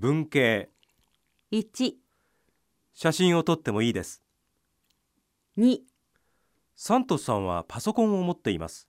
文系。1、写真を撮ってもいいです。2、サントスさんはパソコンを持っています。